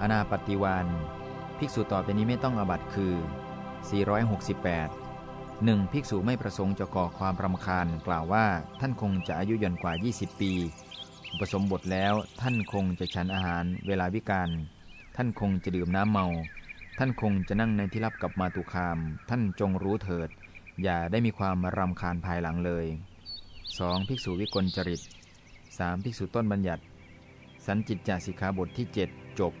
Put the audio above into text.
อนาปฏิวานภิกษุต่อไปนี้ไม่ต้องอบัตคือ 468 1. ภิกษุไม่ประสงค์จะก่อความรำคาญกล่าวว่าท่านคงจะอายุย่อนกว่า 20 ปีอุปสมบทแล้วท่านคงจะฉันอาหารเวลาวิการ ท่านคงจะดื่มน้ำเมา ท่านคงจะนั่งในที่รับกับมาตุคาม ท่านจงรู้เถิด อย่าได้มีความรำคาญภายหลังเลย 2. ภิกษุวิกลจริต 3. ภิกษุต้นบัญญัติ สันจิตจาสิกขาบทที่ 7 จบ